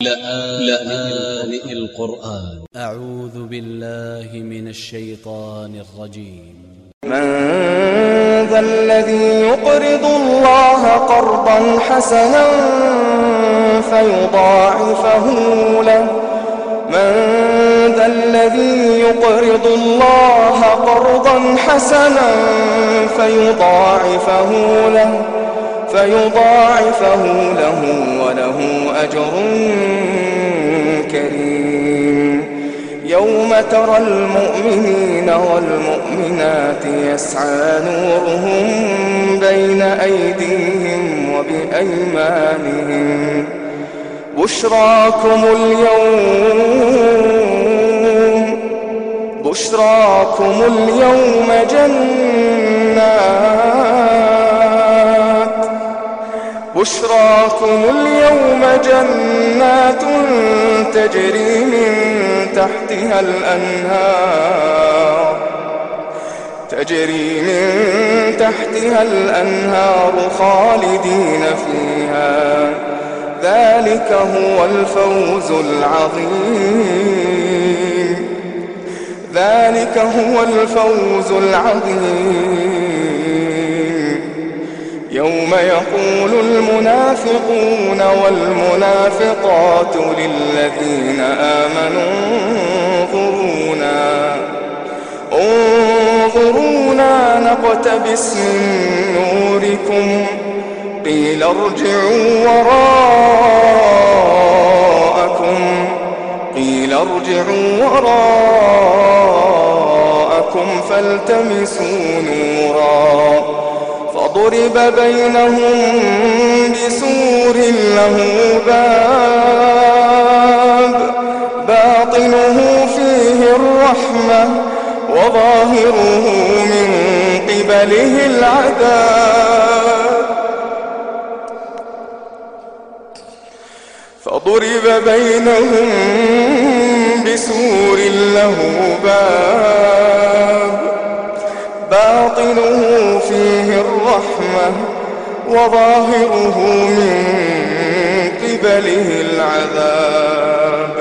لآن القرآن. أ ع و ذ ب ا ل ل ه من ا ل ش ي ط ا ن ا ل ج ي م من ذا الذي يقرض الله قرضا حسنا فيضاعفه له. من ذا الذي يقرض الله قرضا حسنا فيضاعفه له. فيضاعفه له وله أجر كريم. يوم ترى المؤمنين والمؤمنات يسعى نورهم بين أيديهم وبأيمانهم. بشراكم اليوم بشراكم اليوم جنات بشراكم اليوم جنات تجري من تحتها الأنهار تجري من تحتها الأنهار خالدين فيها. ذلك هو الفوز العظيم. ذلك هو الفوز العظيم. يوم يقول المنافقون والمنافقات للذين آمنوا انظرونا انظرونا نقتبس من نوركم قيل ارجعوا وراءكم قيل ارجعوا وراءكم فالتمسوا نورا. فضرب بينهم بسور له باب. باطنه فيه الرحمة وظاهره من قبله العذاب. فضرب بينهم بسور له باب. باطنه الرحمة وظاهره من قبله العذاب.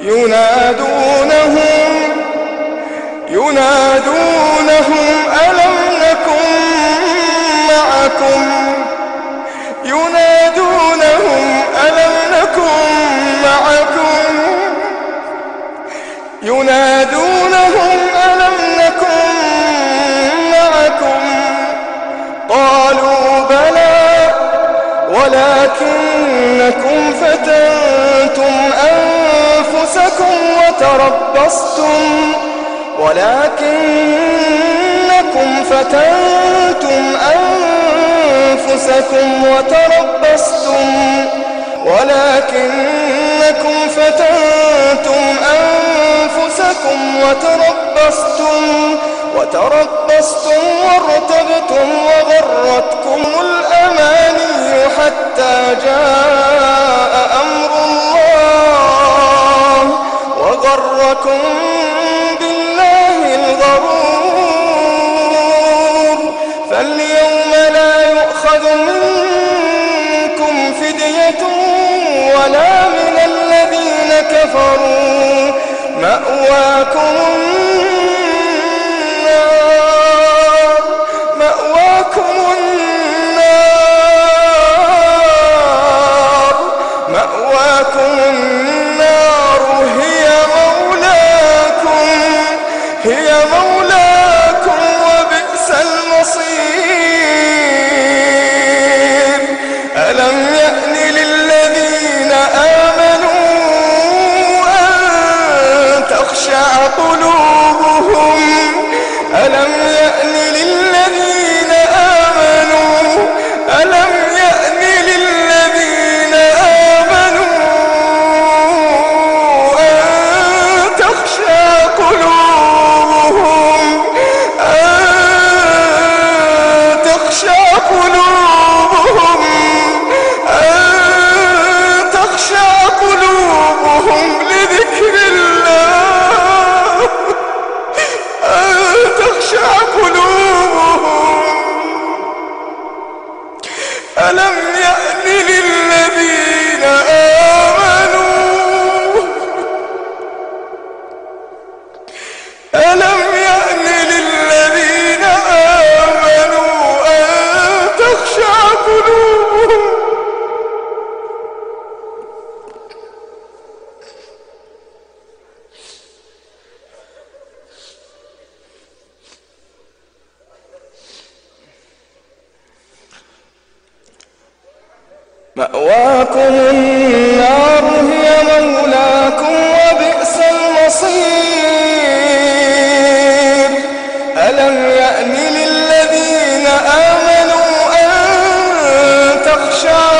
ينادونهم ينادونهم ألم وتربصتم ولكنكم فتنتم أنفسكم وتربصتم ولكنكم فتنتم أنفسكم وتربصتم وتربصتم وارتبتم وغرتكم الأماني حتى جاء وغركم بالله الغرور فاليوم لا يؤخذ منكم فدية ولا من الذين كفروا مأواكم ألم يأن مأواكم النار هي مولاكم وبئس المصير. ألم يأن للذين آمنوا أن تخشع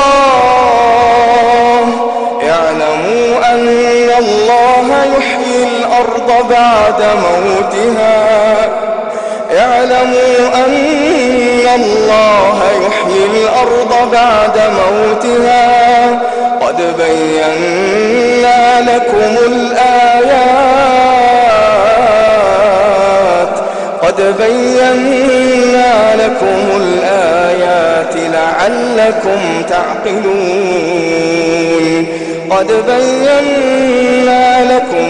بعد موتها. اعلموا أن الله يحيي الأرض بعد موتها. قد بينا لكم الآيات. قد بينا لكم الآيات لعلكم تعقلون. قد بينا لكم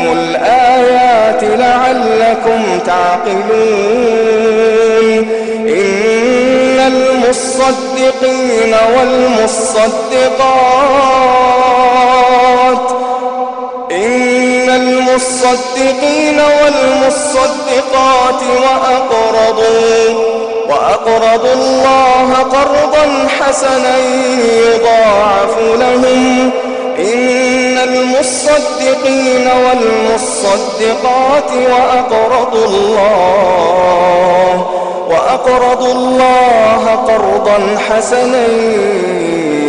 الآيات لعلكم تعقلون. إن المصدقين والمصدقات إن المصدقين والمصدقات وأقرضوا وأقرضوا الله قرضا حسنا يضاعف لهم. إن المصدقين والمصدقات وأقرضوا الله وأقرضوا الله قرضا حسنا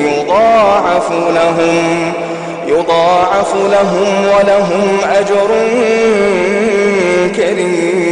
يضاعف لهم يضاعف لهم ولهم أجر كريم.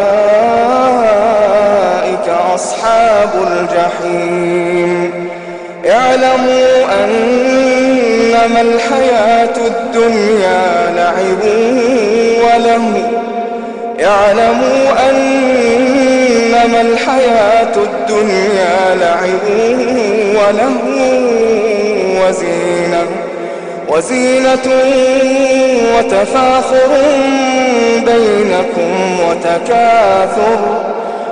أصحاب الجحيم. اعلموا أنما الحياة الدنيا لعب وله اعلموا أنما الحياة الدنيا لعب وله وزينة وزينة وتفاخر بينكم وتكاثر.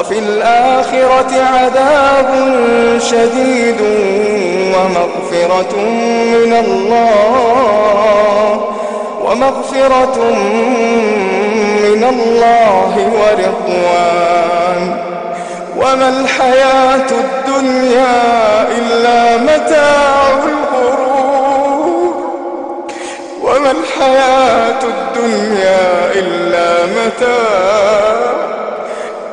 وفي الآخرة عذاب شديد ومغفرة من الله ومغفرة من الله ورضوان. وما الحياة الدنيا إلا متاع وما الحياة الدنيا إلا متاع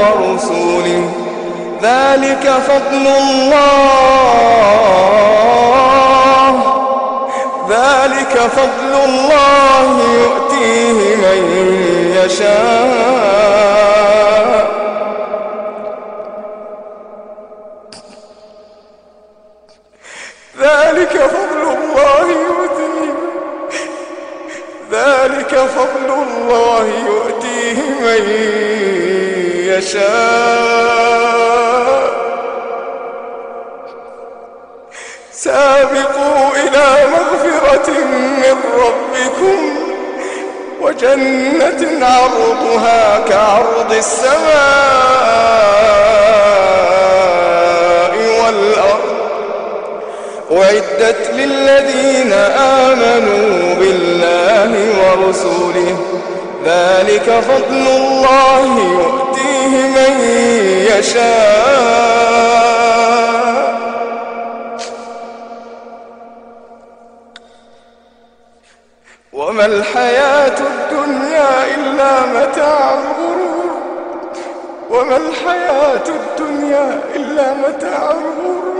ورسوله. ذلك فضل الله. ذلك فضل الله يؤتيه من يشاء. ذلك فضل الله يؤتيه. ذلك فضل الله يؤتيه من يشاء. سابقوا إلى مغفرة من ربكم وجنة عرضها كعرض السماء والأرض. أعدت للذين آمنوا بالله ورسوله ذلك فضل الله يؤتيه. من يشاء. وما الحياة الدنيا إلا متاع الغرور. وما الحياة الدنيا إلا متاع الغرور.